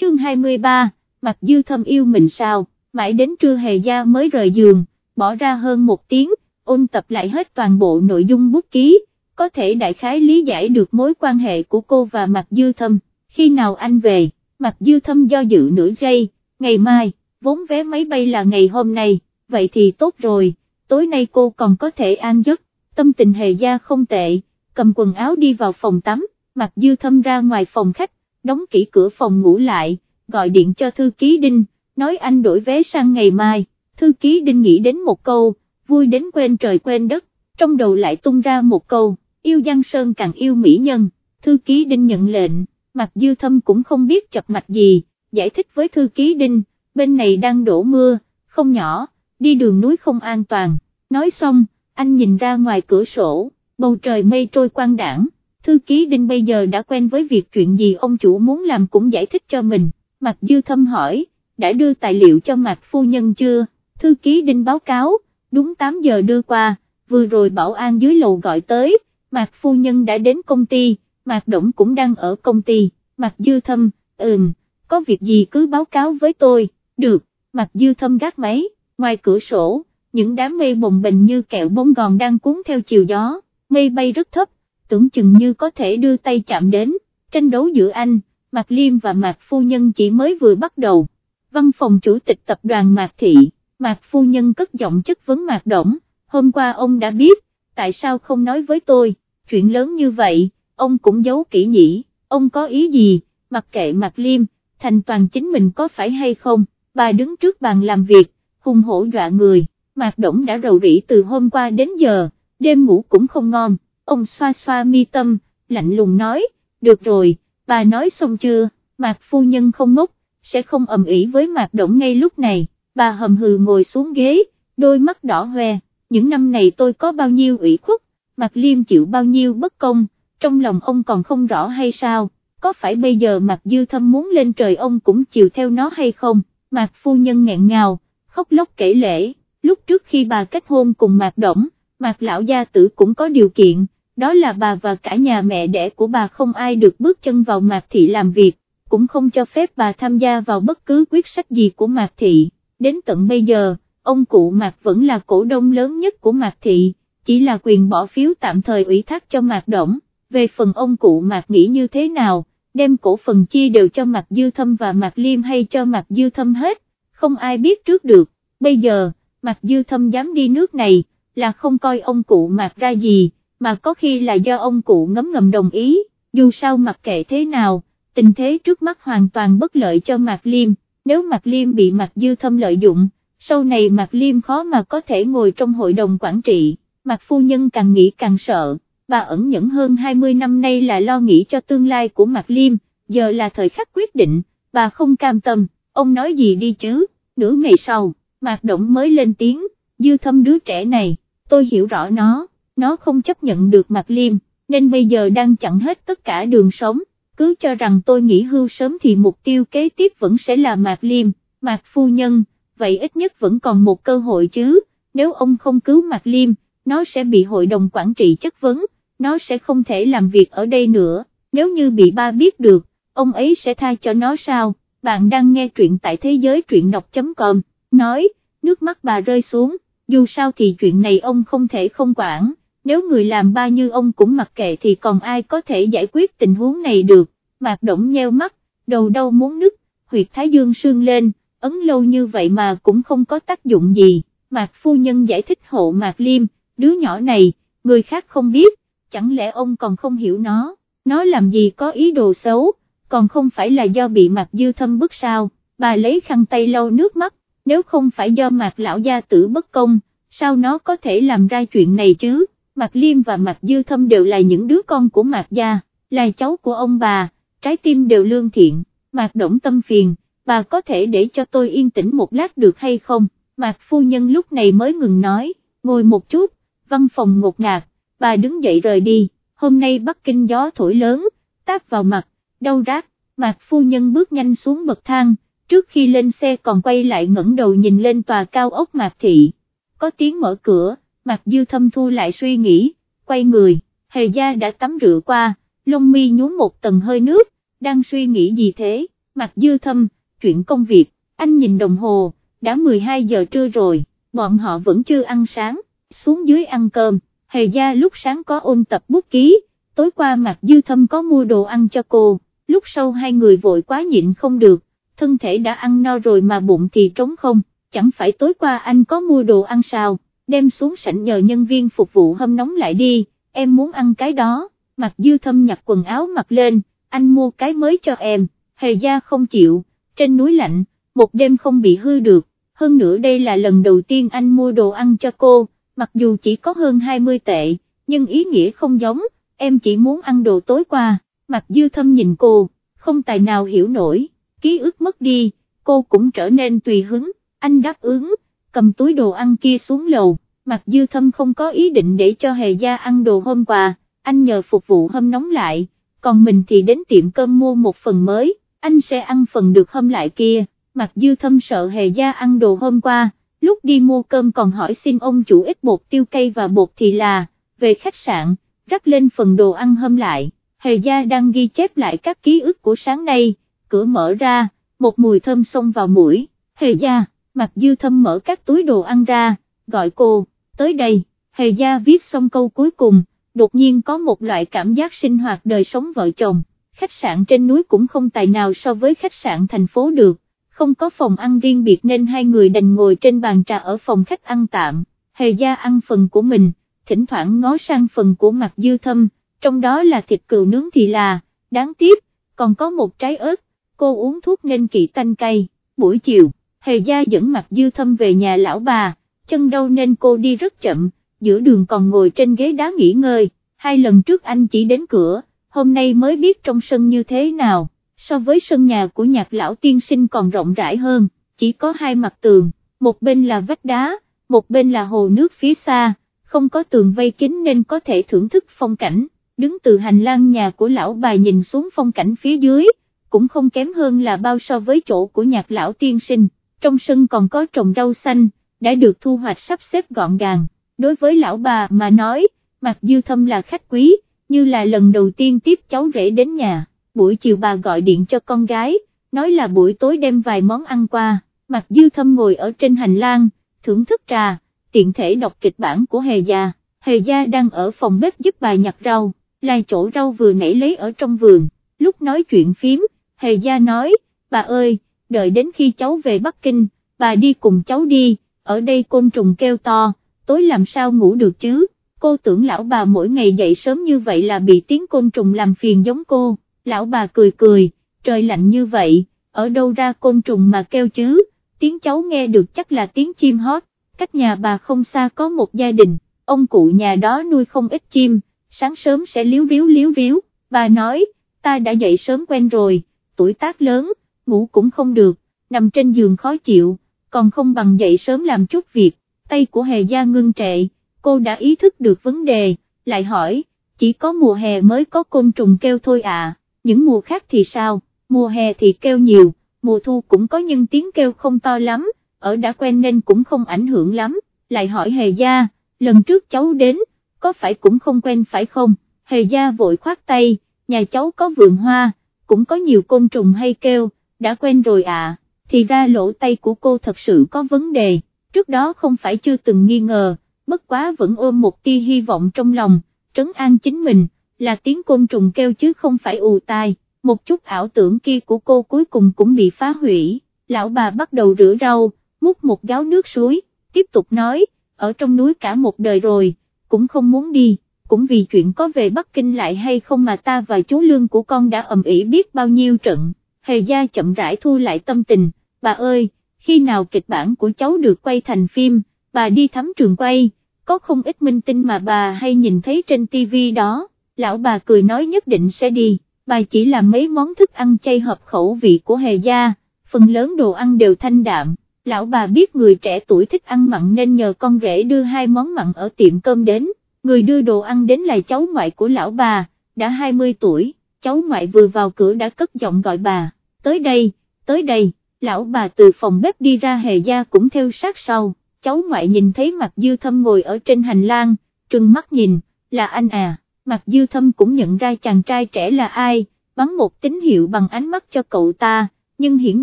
chương 23, mặt dư thâm yêu mình sao, mãi đến trưa hề gia mới rời giường, bỏ ra hơn một tiếng, ôn tập lại hết toàn bộ nội dung bút ký, có thể đại khái lý giải được mối quan hệ của cô và mặt dư thâm, khi nào anh về, mặt dư thâm do dự nửa giây, ngày mai, vốn vé máy bay là ngày hôm nay, vậy thì tốt rồi, tối nay cô còn có thể an giấc, tâm tình hề gia không tệ, cầm quần áo đi vào phòng tắm, mặt dư thâm ra ngoài phòng khách, đóng kỹ cửa phòng ngủ lại, gọi điện cho thư ký Đinh, nói anh đổi vé sang ngày mai, thư ký Đinh nghĩ đến một câu, vui đến quên trời quên đất, trong đầu lại tung ra một câu, yêu Giang Sơn càng yêu mỹ nhân, thư ký Đinh nhận lệnh, mặt dư thâm cũng không biết chập mạch gì, giải thích với thư ký Đinh, bên này đang đổ mưa, không nhỏ, đi đường núi không an toàn, nói xong, anh nhìn ra ngoài cửa sổ, bầu trời mây trôi quang đảng, thư ký Đinh bây giờ đã quen với việc chuyện gì ông chủ muốn làm cũng giải thích cho mình, Mạc dư thâm hỏi, đã đưa tài liệu cho Mạc phu nhân chưa, thư ký Đinh báo cáo, đúng 8 giờ đưa qua, vừa rồi bảo an dưới lầu gọi tới, Mạc phu nhân đã đến công ty, Mạc động cũng đang ở công ty, Mạc dư thâm, ừm, có việc gì cứ báo cáo với tôi, được, Mạc dư thâm gác máy, ngoài cửa sổ, những đám mây bồng bềnh như kẹo bông gòn đang cuốn theo chiều gió, mây bay rất thấp, tưởng chừng như có thể đưa tay chạm đến, tranh đấu giữa anh, Mạc Liêm và Mạc Phu Nhân chỉ mới vừa bắt đầu. Văn phòng chủ tịch tập đoàn Mạc Thị, Mạc Phu Nhân cất giọng chất vấn Mạc Động, hôm qua ông đã biết, tại sao không nói với tôi, chuyện lớn như vậy, ông cũng giấu kỹ nhỉ, ông có ý gì, mặc kệ Mạc Liêm, thành toàn chính mình có phải hay không, bà đứng trước bàn làm việc, hùng hổ dọa người, Mạc Động đã rầu rĩ từ hôm qua đến giờ, đêm ngủ cũng không ngon, ông xoa xoa mi tâm, lạnh lùng nói, được rồi, bà nói xong chưa, Mạc Phu Nhân không ngốc, sẽ không ầm ĩ với Mạc Động ngay lúc này, bà hầm hừ ngồi xuống ghế, đôi mắt đỏ hoe, những năm này tôi có bao nhiêu ủy khuất, Mạc Liêm chịu bao nhiêu bất công, trong lòng ông còn không rõ hay sao, có phải bây giờ Mạc Dư Thâm muốn lên trời ông cũng chịu theo nó hay không, Mạc Phu Nhân nghẹn ngào, khóc lóc kể lễ, lúc trước khi bà kết hôn cùng Mạc Động, Mạc Lão Gia Tử cũng có điều kiện, đó là bà và cả nhà mẹ đẻ của bà không ai được bước chân vào Mạc Thị làm việc, cũng không cho phép bà tham gia vào bất cứ quyết sách gì của Mạc Thị, đến tận bây giờ, ông cụ Mạc vẫn là cổ đông lớn nhất của Mạc Thị, chỉ là quyền bỏ phiếu tạm thời ủy thác cho Mạc Động, về phần ông cụ Mạc nghĩ như thế nào, đem cổ phần chia đều cho Mạc Dư Thâm và Mạc Liêm hay cho Mạc Dư Thâm hết, không ai biết trước được, bây giờ, Mạc Dư Thâm dám đi nước này, là không coi ông cụ Mạc ra gì mà có khi là do ông cụ ngấm ngầm đồng ý, dù sao mặc kệ thế nào, tình thế trước mắt hoàn toàn bất lợi cho Mạc Liêm, nếu Mạc Liêm bị Mạc Dư Thâm lợi dụng, sau này Mạc Liêm khó mà có thể ngồi trong hội đồng quản trị, Mạc Phu Nhân càng nghĩ càng sợ, bà ẩn nhẫn hơn 20 năm nay là lo nghĩ cho tương lai của Mạc Liêm, giờ là thời khắc quyết định, bà không cam tâm, ông nói gì đi chứ, nửa ngày sau, Mạc Động mới lên tiếng, Dư Thâm đứa trẻ này, tôi hiểu rõ nó nó không chấp nhận được Mạc Liêm, nên bây giờ đang chặn hết tất cả đường sống, cứ cho rằng tôi nghỉ hưu sớm thì mục tiêu kế tiếp vẫn sẽ là Mạc Liêm, Mạc Phu Nhân, vậy ít nhất vẫn còn một cơ hội chứ, nếu ông không cứu Mạc Liêm, nó sẽ bị hội đồng quản trị chất vấn, nó sẽ không thể làm việc ở đây nữa, nếu như bị ba biết được, ông ấy sẽ tha cho nó sao, bạn đang nghe truyện tại thế giới truyện đọc.com, nói, nước mắt bà rơi xuống, dù sao thì chuyện này ông không thể không quản nếu người làm ba như ông cũng mặc kệ thì còn ai có thể giải quyết tình huống này được, mạc động nheo mắt, đầu đau muốn nứt, huyệt thái dương sương lên, ấn lâu như vậy mà cũng không có tác dụng gì, mạc phu nhân giải thích hộ mạc liêm, đứa nhỏ này, người khác không biết, chẳng lẽ ông còn không hiểu nó, nó làm gì có ý đồ xấu, còn không phải là do bị mạc dư thâm bức sao, bà lấy khăn tay lau nước mắt, nếu không phải do mạc lão gia tử bất công, sao nó có thể làm ra chuyện này chứ? Mạc Liêm và Mạc Dư Thâm đều là những đứa con của Mạc Gia, là cháu của ông bà, trái tim đều lương thiện, Mạc Động tâm phiền, bà có thể để cho tôi yên tĩnh một lát được hay không, Mạc Phu Nhân lúc này mới ngừng nói, ngồi một chút, văn phòng ngột ngạt, bà đứng dậy rời đi, hôm nay Bắc Kinh gió thổi lớn, táp vào mặt, đau rát, Mạc Phu Nhân bước nhanh xuống bậc thang, trước khi lên xe còn quay lại ngẩng đầu nhìn lên tòa cao ốc Mạc Thị, có tiếng mở cửa Mạc Dư Thâm thu lại suy nghĩ, quay người, hề gia đã tắm rửa qua, lông mi nhúm một tầng hơi nước, đang suy nghĩ gì thế, Mặt dư thâm, chuyện công việc, anh nhìn đồng hồ, đã 12 giờ trưa rồi, bọn họ vẫn chưa ăn sáng, xuống dưới ăn cơm, hề gia lúc sáng có ôn tập bút ký, tối qua mặt dư thâm có mua đồ ăn cho cô, lúc sau hai người vội quá nhịn không được, thân thể đã ăn no rồi mà bụng thì trống không, chẳng phải tối qua anh có mua đồ ăn sao, đem xuống sảnh nhờ nhân viên phục vụ hâm nóng lại đi, em muốn ăn cái đó, mặt dư thâm nhặt quần áo mặc lên, anh mua cái mới cho em, hề gia không chịu, trên núi lạnh, một đêm không bị hư được, hơn nữa đây là lần đầu tiên anh mua đồ ăn cho cô, mặc dù chỉ có hơn 20 tệ, nhưng ý nghĩa không giống, em chỉ muốn ăn đồ tối qua, mặt dư thâm nhìn cô, không tài nào hiểu nổi, ký ức mất đi, cô cũng trở nên tùy hứng, anh đáp ứng, cầm túi đồ ăn kia xuống lầu, mặc dư thâm không có ý định để cho hề gia ăn đồ hôm qua, anh nhờ phục vụ hâm nóng lại, còn mình thì đến tiệm cơm mua một phần mới, anh sẽ ăn phần được hâm lại kia, mặc dư thâm sợ hề gia ăn đồ hôm qua, lúc đi mua cơm còn hỏi xin ông chủ ít bột tiêu cây và bột thì là, về khách sạn, rắc lên phần đồ ăn hâm lại, hề gia đang ghi chép lại các ký ức của sáng nay, cửa mở ra, một mùi thơm xông vào mũi, hề gia, mặt dư thâm mở các túi đồ ăn ra, gọi cô, tới đây, hề gia viết xong câu cuối cùng, đột nhiên có một loại cảm giác sinh hoạt đời sống vợ chồng, khách sạn trên núi cũng không tài nào so với khách sạn thành phố được, không có phòng ăn riêng biệt nên hai người đành ngồi trên bàn trà ở phòng khách ăn tạm, hề gia ăn phần của mình, thỉnh thoảng ngó sang phần của mặt dư thâm, trong đó là thịt cừu nướng thì là, đáng tiếc, còn có một trái ớt, cô uống thuốc nên kỵ tanh cay, buổi chiều, hề gia dẫn mặt dư thâm về nhà lão bà, chân đau nên cô đi rất chậm, giữa đường còn ngồi trên ghế đá nghỉ ngơi, hai lần trước anh chỉ đến cửa, hôm nay mới biết trong sân như thế nào, so với sân nhà của nhạc lão tiên sinh còn rộng rãi hơn, chỉ có hai mặt tường, một bên là vách đá, một bên là hồ nước phía xa, không có tường vây kín nên có thể thưởng thức phong cảnh, đứng từ hành lang nhà của lão bà nhìn xuống phong cảnh phía dưới, cũng không kém hơn là bao so với chỗ của nhạc lão tiên sinh, trong sân còn có trồng rau xanh, đã được thu hoạch sắp xếp gọn gàng, đối với lão bà mà nói, mặc dư thâm là khách quý, như là lần đầu tiên tiếp cháu rể đến nhà, buổi chiều bà gọi điện cho con gái, nói là buổi tối đem vài món ăn qua, mặc dư thâm ngồi ở trên hành lang, thưởng thức trà, tiện thể đọc kịch bản của Hề Gia, Hề Gia đang ở phòng bếp giúp bà nhặt rau, lai chỗ rau vừa nảy lấy ở trong vườn, lúc nói chuyện phím, Hề Gia nói, bà ơi, đợi đến khi cháu về Bắc Kinh, bà đi cùng cháu đi, ở đây côn trùng kêu to, tối làm sao ngủ được chứ, cô tưởng lão bà mỗi ngày dậy sớm như vậy là bị tiếng côn trùng làm phiền giống cô, lão bà cười cười, trời lạnh như vậy, ở đâu ra côn trùng mà kêu chứ, tiếng cháu nghe được chắc là tiếng chim hót, cách nhà bà không xa có một gia đình, ông cụ nhà đó nuôi không ít chim, sáng sớm sẽ liếu riếu liếu riếu, bà nói, ta đã dậy sớm quen rồi, tuổi tác lớn, ngủ cũng không được, nằm trên giường khó chịu, còn không bằng dậy sớm làm chút việc, tay của hề gia ngưng trệ, cô đã ý thức được vấn đề, lại hỏi, chỉ có mùa hè mới có côn trùng kêu thôi à, những mùa khác thì sao, mùa hè thì kêu nhiều, mùa thu cũng có nhưng tiếng kêu không to lắm, ở đã quen nên cũng không ảnh hưởng lắm, lại hỏi hề gia, lần trước cháu đến, có phải cũng không quen phải không, hề gia vội khoát tay, nhà cháu có vườn hoa, cũng có nhiều côn trùng hay kêu, đã quen rồi à, thì ra lỗ tay của cô thật sự có vấn đề, trước đó không phải chưa từng nghi ngờ, bất quá vẫn ôm một tia hy vọng trong lòng, trấn an chính mình, là tiếng côn trùng kêu chứ không phải ù tai, một chút ảo tưởng kia của cô cuối cùng cũng bị phá hủy, lão bà bắt đầu rửa rau, múc một gáo nước suối, tiếp tục nói, ở trong núi cả một đời rồi, cũng không muốn đi, cũng vì chuyện có về Bắc Kinh lại hay không mà ta và chú lương của con đã ầm ĩ biết bao nhiêu trận, hề gia chậm rãi thu lại tâm tình, bà ơi, khi nào kịch bản của cháu được quay thành phim, bà đi thắm trường quay, có không ít minh tinh mà bà hay nhìn thấy trên TV đó, lão bà cười nói nhất định sẽ đi, bà chỉ làm mấy món thức ăn chay hợp khẩu vị của hề gia, phần lớn đồ ăn đều thanh đạm, lão bà biết người trẻ tuổi thích ăn mặn nên nhờ con rể đưa hai món mặn ở tiệm cơm đến, người đưa đồ ăn đến là cháu ngoại của lão bà, đã 20 tuổi, cháu ngoại vừa vào cửa đã cất giọng gọi bà, tới đây, tới đây, lão bà từ phòng bếp đi ra hề gia cũng theo sát sau, cháu ngoại nhìn thấy mặt dư thâm ngồi ở trên hành lang, trừng mắt nhìn, là anh à, mặt dư thâm cũng nhận ra chàng trai trẻ là ai, bắn một tín hiệu bằng ánh mắt cho cậu ta, nhưng hiển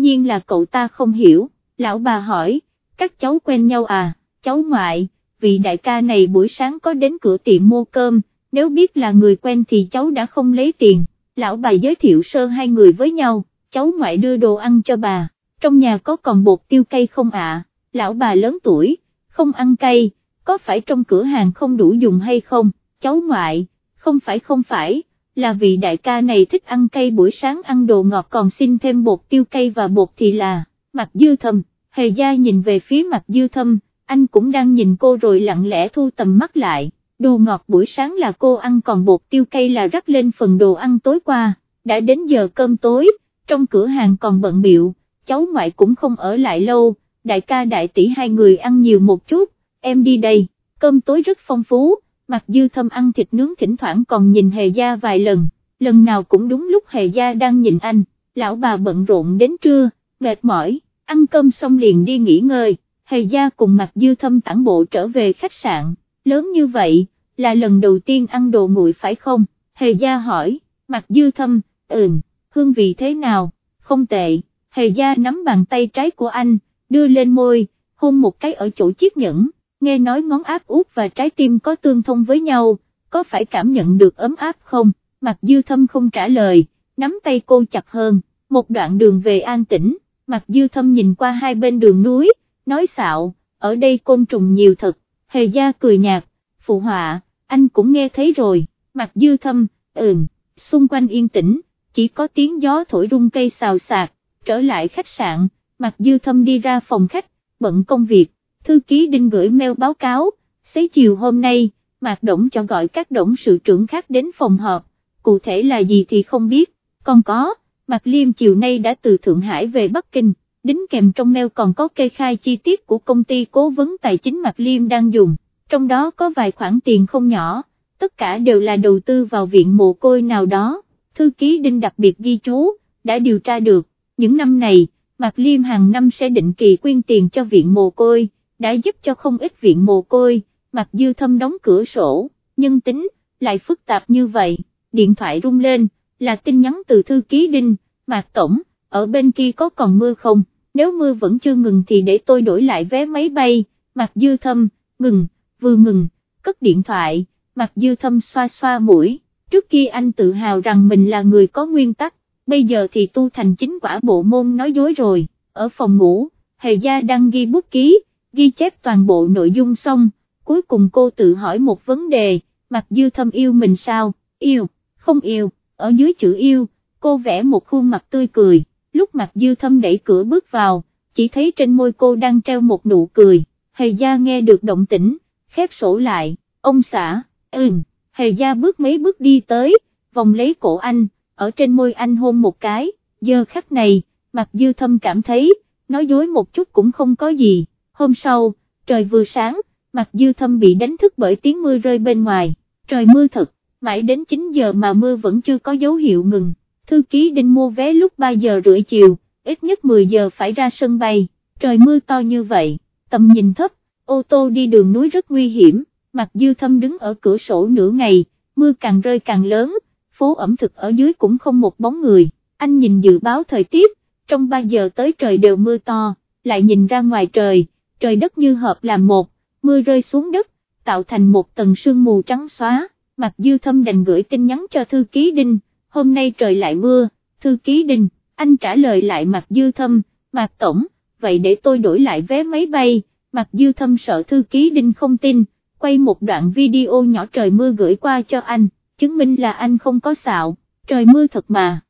nhiên là cậu ta không hiểu, lão bà hỏi, các cháu quen nhau à, cháu ngoại, vị đại ca này buổi sáng có đến cửa tiệm mua cơm, nếu biết là người quen thì cháu đã không lấy tiền, lão bà giới thiệu sơ hai người với nhau, cháu ngoại đưa đồ ăn cho bà, trong nhà có còn bột tiêu cây không ạ, lão bà lớn tuổi, không ăn cay, có phải trong cửa hàng không đủ dùng hay không, cháu ngoại, không phải không phải, là vì đại ca này thích ăn cay buổi sáng ăn đồ ngọt còn xin thêm bột tiêu cay và bột thì là, mặt dư thâm, hề gia nhìn về phía mặt dư thâm, anh cũng đang nhìn cô rồi lặng lẽ thu tầm mắt lại, đồ ngọt buổi sáng là cô ăn còn bột tiêu cây là rắc lên phần đồ ăn tối qua, đã đến giờ cơm tối, trong cửa hàng còn bận biệu, cháu ngoại cũng không ở lại lâu, đại ca đại tỷ hai người ăn nhiều một chút, em đi đây, cơm tối rất phong phú, mặc dư thâm ăn thịt nướng thỉnh thoảng còn nhìn hề gia vài lần, lần nào cũng đúng lúc hề gia đang nhìn anh, lão bà bận rộn đến trưa, mệt mỏi, ăn cơm xong liền đi nghỉ ngơi, hề gia cùng mặc dư thâm tản bộ trở về khách sạn, lớn như vậy, là lần đầu tiên ăn đồ nguội phải không, hề gia hỏi, mặc dư thâm, ừm, hương vị thế nào, không tệ, hề gia nắm bàn tay trái của anh, đưa lên môi, hôn một cái ở chỗ chiếc nhẫn. Nghe nói ngón áp út và trái tim có tương thông với nhau, có phải cảm nhận được ấm áp không, mặt dư thâm không trả lời, nắm tay cô chặt hơn, một đoạn đường về an tĩnh, mặt dư thâm nhìn qua hai bên đường núi, nói xạo, ở đây côn trùng nhiều thật, hề gia cười nhạt, phụ họa, anh cũng nghe thấy rồi, mặt dư thâm, ừm, xung quanh yên tĩnh, chỉ có tiếng gió thổi rung cây xào xạc, trở lại khách sạn, mặt dư thâm đi ra phòng khách, bận công việc, thư ký đinh gửi mail báo cáo, xế chiều hôm nay, Mạc Động cho gọi các đồng sự trưởng khác đến phòng họp, cụ thể là gì thì không biết, còn có, Mạc Liêm chiều nay đã từ Thượng Hải về Bắc Kinh, đính kèm trong mail còn có kê khai chi tiết của công ty cố vấn tài chính Mạc Liêm đang dùng, trong đó có vài khoản tiền không nhỏ, tất cả đều là đầu tư vào viện mồ côi nào đó, thư ký đinh đặc biệt ghi chú, đã điều tra được, những năm này, Mạc Liêm hàng năm sẽ định kỳ quyên tiền cho viện mồ côi đã giúp cho không ít viện mồ côi, Mạc dư thâm đóng cửa sổ, nhân tính, lại phức tạp như vậy, điện thoại rung lên, là tin nhắn từ thư ký đinh, mạc tổng, ở bên kia có còn mưa không, nếu mưa vẫn chưa ngừng thì để tôi đổi lại vé máy bay, mặc dư thâm, ngừng, vừa ngừng, cất điện thoại, mặc dư thâm xoa xoa mũi, trước kia anh tự hào rằng mình là người có nguyên tắc, bây giờ thì tu thành chính quả bộ môn nói dối rồi, ở phòng ngủ, hề gia đang ghi bút ký, ghi chép toàn bộ nội dung xong, cuối cùng cô tự hỏi một vấn đề, mặt dư thâm yêu mình sao, yêu, không yêu, ở dưới chữ yêu, cô vẽ một khuôn mặt tươi cười, lúc mặt dư thâm đẩy cửa bước vào, chỉ thấy trên môi cô đang treo một nụ cười, hề gia nghe được động tĩnh, khép sổ lại, ông xã, ừm, hề gia bước mấy bước đi tới, vòng lấy cổ anh, ở trên môi anh hôn một cái, giờ khắc này, mặt dư thâm cảm thấy, nói dối một chút cũng không có gì. Hôm sau, trời vừa sáng, mặt dư thâm bị đánh thức bởi tiếng mưa rơi bên ngoài, trời mưa thật, mãi đến 9 giờ mà mưa vẫn chưa có dấu hiệu ngừng, thư ký đinh mua vé lúc 3 giờ rưỡi chiều, ít nhất 10 giờ phải ra sân bay, trời mưa to như vậy, tầm nhìn thấp, ô tô đi đường núi rất nguy hiểm, mặt dư thâm đứng ở cửa sổ nửa ngày, mưa càng rơi càng lớn, phố ẩm thực ở dưới cũng không một bóng người, anh nhìn dự báo thời tiết, trong 3 giờ tới trời đều mưa to, lại nhìn ra ngoài trời, trời đất như hợp làm một, mưa rơi xuống đất, tạo thành một tầng sương mù trắng xóa, mặt dư thâm đành gửi tin nhắn cho thư ký đinh, hôm nay trời lại mưa, thư ký đình anh trả lời lại mặt dư thâm, mặt tổng, vậy để tôi đổi lại vé máy bay, mặt dư thâm sợ thư ký đình không tin, quay một đoạn video nhỏ trời mưa gửi qua cho anh, chứng minh là anh không có xạo, trời mưa thật mà.